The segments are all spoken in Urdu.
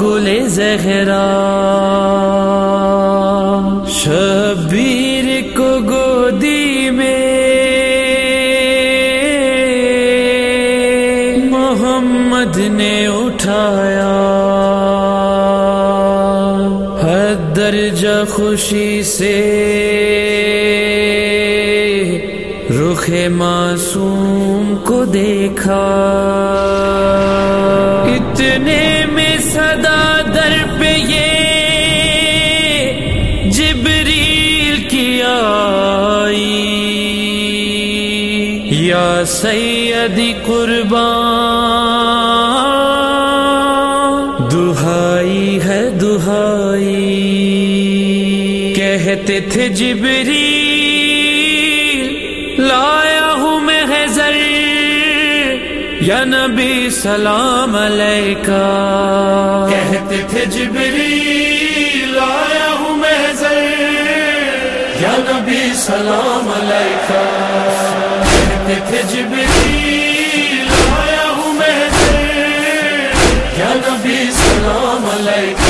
گل زہرا شبیر کو گودی میں محمد نے اٹھایا حد درجہ خوشی سے رخ معصوم کو دیکھا۔ اتنے میں صدا در پہ یہ جبریل کی آئی۔ یا سیدی قربان، دہائی ہے دہائی۔ کہتے تھے جبری یا نبی سلام علیکہ۔ کہتے تھے جبری لایا ہوں میں حضر یا نبی سلام علیکہ۔ کہتے تھے جبری لایا ہوں میں حضر یا نبی سلام علیکہ۔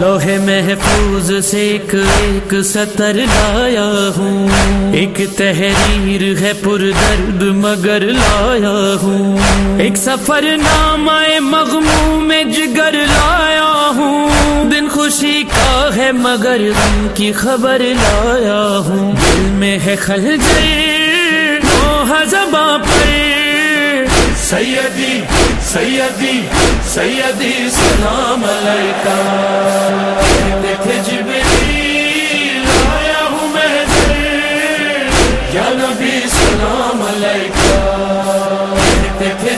لوہے محفوظ سے ایک ایک سطر لایا ہوں۔ ایک تحریر ہے پر درد مگر لایا ہوں۔ ایک سفر نامہ مغمو میں جگر لایا ہوں۔ دن خوشی کا ہے مگر غم کی خبر لایا ہوں۔ دل میں ہے خلجر نوح زباں پر۔ سیدی سیدی سیدی سلام علیکہ۔ کہتے تھے جبری ہوں میں حضر یا نبی سلام علیکہ۔ کہتے تھے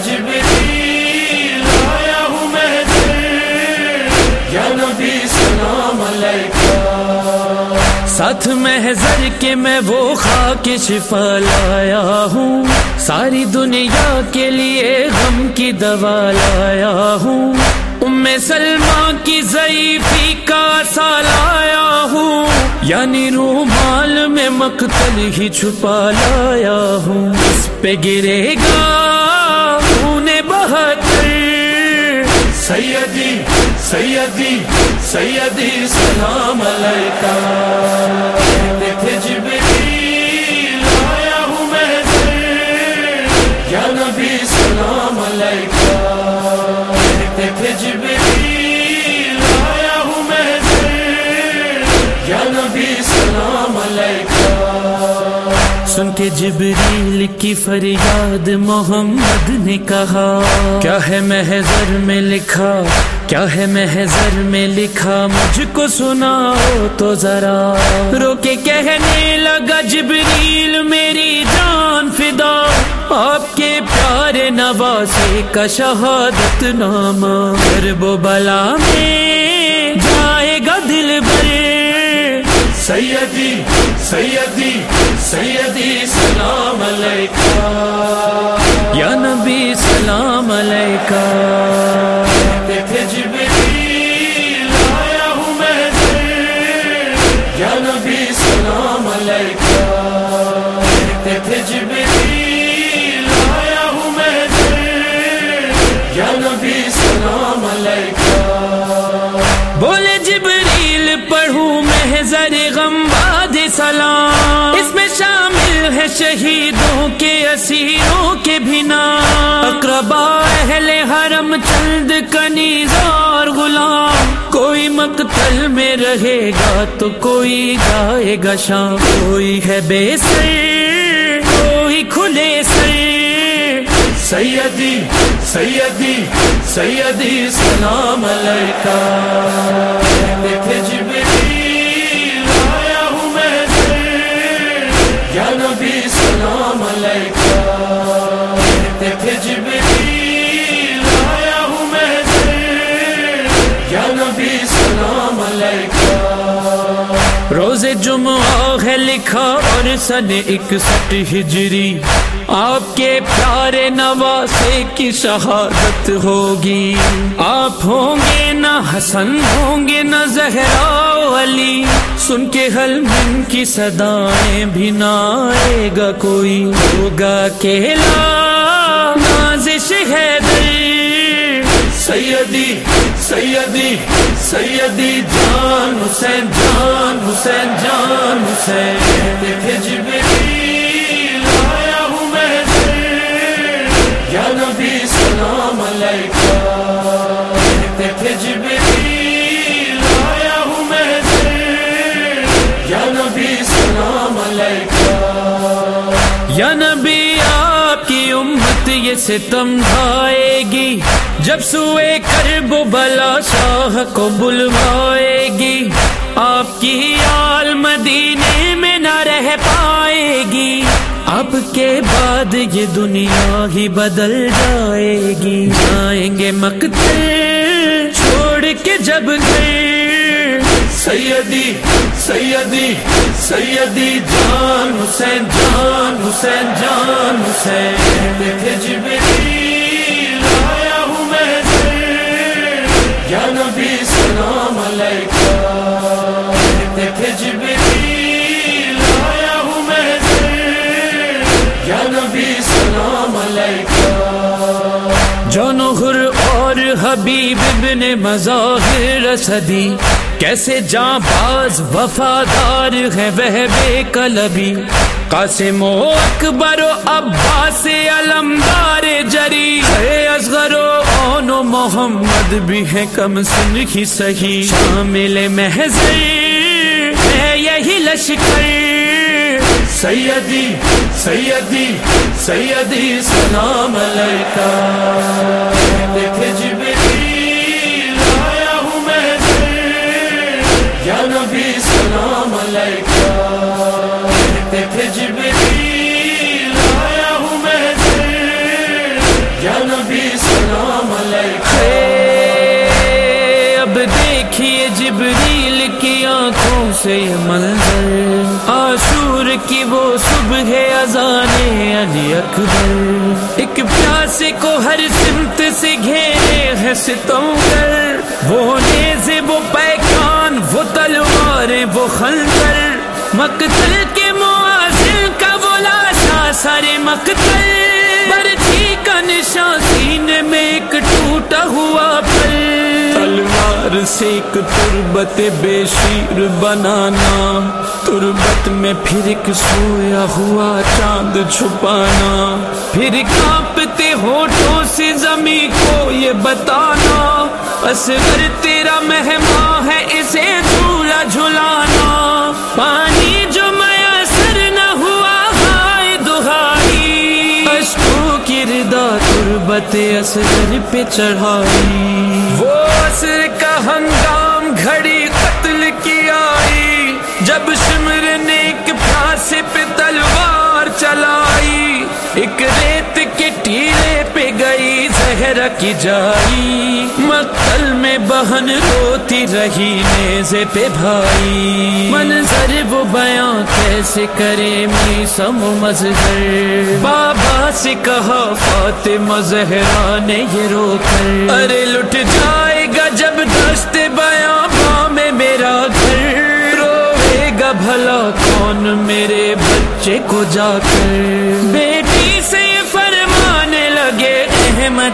ساتھ محضر کے میں وہ خاک شفا لایا ہوں۔ ساری دنیا کے لیے غم کی دوا لایا ہوں۔ ام سلمہ کی ضعیفی کا سا لایا ہوں۔ یعنی رومال میں مقتل ہی چھپا لایا ہوں۔ اس پہ گرے گا سیدی سیدی سیدی، سلام علیکہ کہتے تھے جبری ہوں میں حضر یا نبی، سلام علیکہ سن کے جبریل کی فریاد محمد نے کہا، کیا ہے محضر میں لکھا، کیا ہے محضر میں لکھا، مجھ کو سناؤ تو ذرا۔ رو کے کہنے لگا جبریل، میری جان فدا۔ آپ کے پیارے نواسے کا شہادت نامہ۔ کرب و بلا میں سیدی سیدی سیدی سلام علیکہ یا نبی سلام علیکہ کہتے تھے جبری لایا ہوں میں حضر یا نبی سلام علیکہ کہتے تھے جبری لایا ہوں میں حضر یا نبی سلام علیکہ شہیدوں کے، اسیروں کے بنا اقربا اہل حرم، چند کنیز اور غلام۔ کوئی مقتل میں رہے گا تو کوئی گائے گا شام۔ کوئی ہے بے سر، کوئی کھلے سر۔ سیدی سیدی سیدی، سلام علیکہ سلام علیکہ ہوں میں یا نبی سلام علیکہ۔ روز جمعہ ہے لکھا اور سن اکسٹھ ہجری۔ آپ کے پیارے نواسے کی شہادت ہوگی۔ آپ ہوں گے نہ حسن، ہوں گے نہ زہرا علی۔ سن کے حل من کی صدایں بھی نہ آئے گا کوئی۔ ہوگا کہلا نازش ہے دل سیدی سیدی سیدی جان حسین جان حسین جان حسین۔ یا نبی سلام علیکہ دیکھے جبریل، آیا ہوں میں یا نبی سلام علیکہ۔ یا نبی، آپ کی امت یہ ستم ڈھائے گی۔ جب سوئے کرب بلا شاہ کو بلوائے گی۔ آپ کی کے بعد یہ دنیا ہی بدل جائے گی۔ جائیں گے مقتل، چھوڑ کے جب گئے۔ سیدی سیدی سیدی جان حسین جان حسین جان حسین۔ دیکھے آیا ہوں میں یا نبی سلام علیکہ علیکہ جونہر اور حبیب ابن مظاہر صدی، کیسے جاں باز وفادار ہے وہ بے کلبی قاسم و اکبر و عباس علمدار جری۔ ہے اصغر و اون و محمد بھی ہے کم سن ہی صحیح۔ شامل محضر ہے یہی لشکر۔ سیدی سیدی سیدی، سلام علیکہ۔ دیکھے جبریل، آیا ہوں میں یا نبی، سلام علیکہ۔ دیکھے جبریل، آیا ہوں میں یا نبی، سلام علیکہ۔ اب دیکھیے جبریل کی آنکھوں سے یہ آشور کی وہ صبح ازان علی اکبر۔ ایک پیاسے کو ہر سمت سے گھیرے ہے ستمگر وہ نیزے وہ پیکان، وہ تلواریں وہ خنجر مقتل کے موازن کا وہ لاشا سارے مقتل۔ برچھی کا نشان سینے میں ایک ٹوٹا ہوا پل۔ تلوار سے ایک تربت بے شیر بنانا۔ تربت میں پھر ایک سویا ہوا چاند چھپانا۔ پھر کانپتے ہوٹوں سے زمین کو یہ بتانا۔ اصغر تیرا مہمان ہے اسے جھولا جھلانا۔ پانی جو میسر نہ ہوا ہائے دہائی۔ اشکو کی ردا تربت اصغر پہ چڑھائی۔ وہ اصر کا ہنگام کی جائی مقتل میں بہن روتی رہی نیزے پہ بھائی منظر وہ بیاں کیسے کرے می سم مظہر؟ بابا سے کہا فاطمہ زہرا نے یہ رو کر۔ ارے لٹ جائے گا جب دست بیاں میں میرا گھر۔ روے گا بھلا کون میرے بچے کو جا کر۔ بیٹی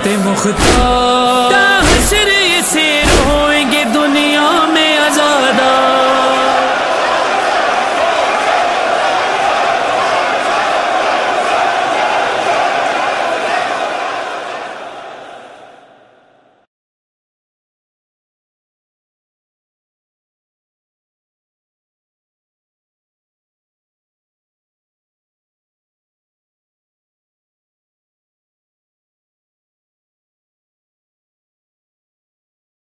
مختار